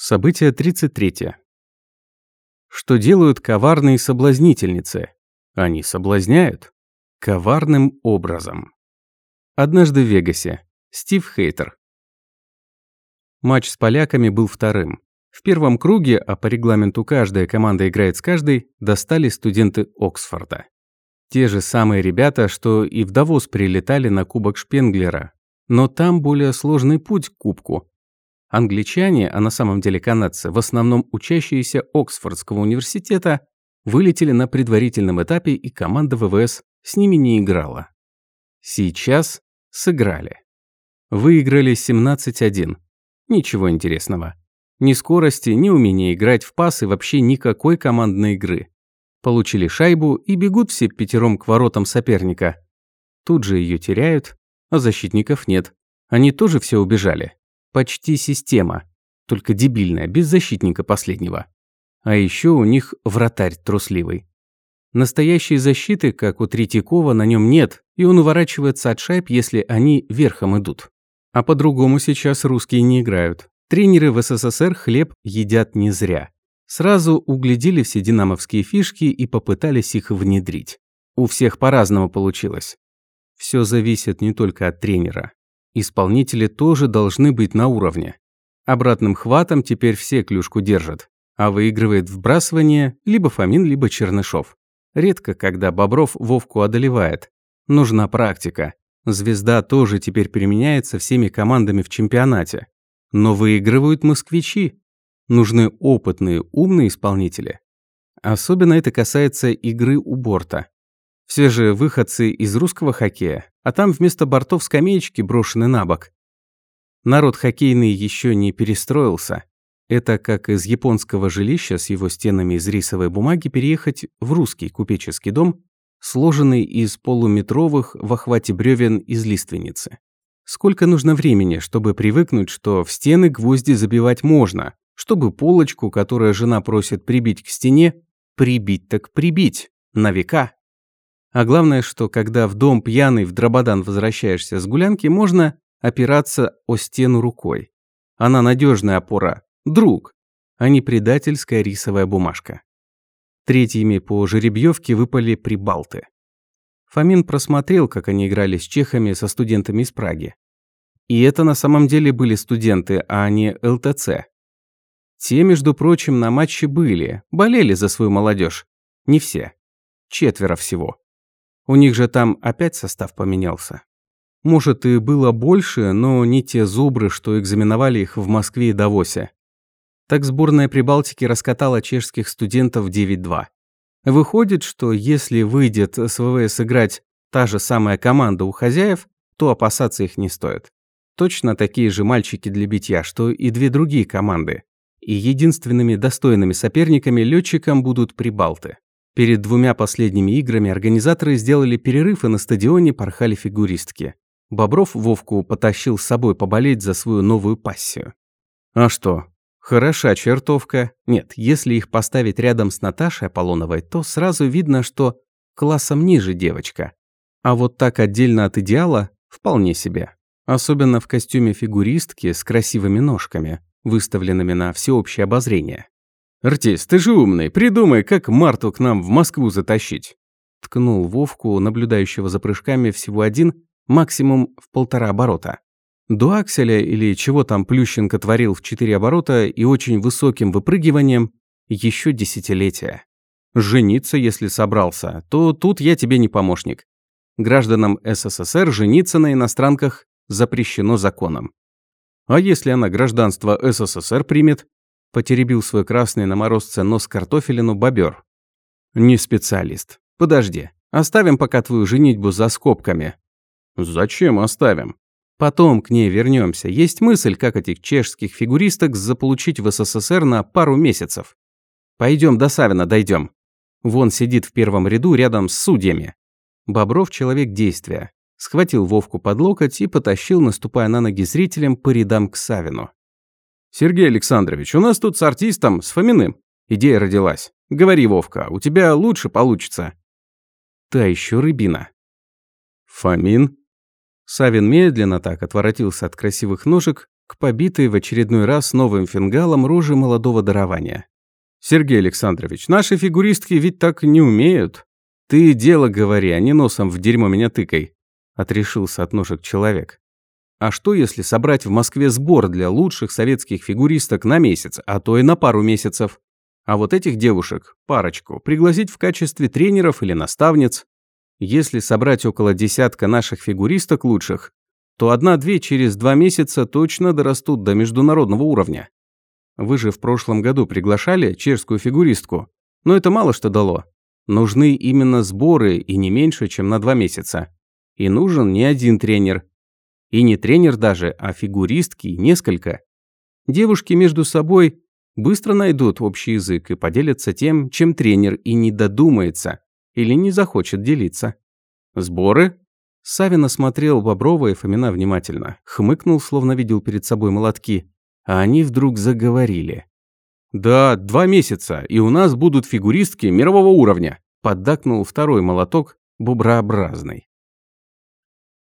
Событие 33. Что делают коварные соблазнительницы? Они соблазняют. Коварным образом. Однажды в Вегасе. Стив Хейтер. Матч с поляками был вторым. В первом круге, а по регламенту каждая команда играет с каждой, достали студенты Оксфорда. Те же самые ребята, что и в Давос прилетали на Кубок Шпенглера. Но там более сложный путь к кубку, Англичане, а на самом деле канадцы, в основном учащиеся Оксфордского университета, вылетели на предварительном этапе, и команда ВВС с ними не играла. Сейчас сыграли. Выиграли 17-1. Ничего интересного. Ни скорости, ни умения играть в пас и вообще никакой командной игры. Получили шайбу и бегут все пятером к воротам соперника. Тут же ее теряют, а защитников нет. Они тоже все убежали. Почти система, только дебильная, без защитника последнего. А еще у них вратарь трусливый. Настоящей защиты, как у Третьякова, на нем нет, и он уворачивается от шайб, если они верхом идут. А по-другому сейчас русские не играют. Тренеры в СССР хлеб едят не зря. Сразу углядели все динамовские фишки и попытались их внедрить. У всех по-разному получилось. Все зависит не только от тренера. Исполнители тоже должны быть на уровне. Обратным хватом теперь все клюшку держат, а выигрывает вбрасывание либо Фомин, либо Чернышов. Редко, когда Бобров Вовку одолевает. Нужна практика. Звезда тоже теперь применяется всеми командами в чемпионате. Но выигрывают москвичи. Нужны опытные, умные исполнители. Особенно это касается игры у борта. Все же выходцы из русского хоккея, а там вместо бортов скамеечки брошены на бок. Народ хоккейный еще не перестроился. Это как из японского жилища с его стенами из рисовой бумаги переехать в русский купеческий дом, сложенный из полуметровых в охвате бревен из лиственницы. Сколько нужно времени, чтобы привыкнуть, что в стены гвозди забивать можно, чтобы полочку, которую жена просит прибить к стене, прибить так прибить, на века. А главное, что когда в дом пьяный в дрободан возвращаешься с гулянки, можно опираться о стену рукой. Она надежная опора. Друг, а не предательская рисовая бумажка. Третьими по жеребьевке выпали прибалты. Фомин просмотрел, как они играли с чехами со студентами из Праги. И это на самом деле были студенты, а не ЛТЦ. Те, между прочим, на матче были, болели за свою молодежь. Не все. Четверо всего. У них же там опять состав поменялся. Может, и было больше, но не те зубры, что экзаменовали их в Москве и Давосе. Так сборная Прибалтики раскатала чешских студентов 9-2. Выходит, что если выйдет с ВВС играть та же самая команда у хозяев, то опасаться их не стоит. Точно такие же мальчики для битья, что и две другие команды. И единственными достойными соперниками летчикам будут прибалты. Перед двумя последними играми организаторы сделали перерыв и на стадионе порхали фигуристки. Бобров Вовку потащил с собой поболеть за свою новую пассию. А что? Хороша чертовка. Нет, если их поставить рядом с Наташей Аполлоновой, то сразу видно, что классом ниже девочка. А вот так отдельно от идеала вполне себе. Особенно в костюме фигуристки с красивыми ножками, выставленными на всеобщее обозрение. «Артист, ты же умный, придумай, как Марту к нам в Москву затащить!» Ткнул Вовку, наблюдающего за прыжками всего один, максимум в полтора оборота. До акселя или чего там Плющенко творил в четыре оборота и очень высоким выпрыгиванием еще десятилетия. Жениться, если собрался, то тут я тебе не помощник. Гражданам СССР жениться на иностранках запрещено законом. А если она гражданство СССР примет, Потеребил свой красный на морозце нос картофелину бобер. «Не специалист. Подожди. Оставим пока твою женитьбу за скобками». «Зачем оставим?» Потом к ней вернемся. Есть мысль, как этих чешских фигуристок заполучить в СССР на пару месяцев. Пойдем до Савина дойдем. Вон сидит в первом ряду рядом с судьями. Бобров – человек действия. Схватил Вовку под локоть и потащил, наступая на ноги зрителям, по рядам к Савину. «Сергей Александрович, у нас тут с артистом, с Фоминым. Идея родилась. Говори, Вовка, у тебя лучше получится». Та еще рыбина. «Фомин?» Савин медленно так отворотился от красивых ножек, к побитой в очередной раз новым фингалом рожи молодого дарования. «Сергей Александрович, наши фигуристки ведь так не умеют. Ты дело говори, а не носом в дерьмо меня тыкай», – отрешился от ножек человек. А что если собрать в Москве сбор для лучших советских фигуристок на месяц, а то и на пару месяцев? А вот этих девушек, парочку, пригласить в качестве тренеров или наставниц? Если собрать около десятка наших фигуристок лучших, то одна-две через два месяца точно дорастут до международного уровня. Вы же в прошлом году приглашали чешскую фигуристку, но это мало что дало. Нужны именно сборы и не меньше, чем на два месяца. И нужен не один тренер, и не тренер даже, а фигуристки несколько. Девушки между собой быстро найдут общий язык и поделятся тем, чем тренер и не додумается или не захочет делиться. Сборы? Савин осмотрел Боброва и Фомина внимательно, хмыкнул, словно видел перед собой молотки, а они вдруг заговорили. «Да, два месяца, и у нас будут фигуристки мирового уровня», поддакнул второй молоток, боброобразный.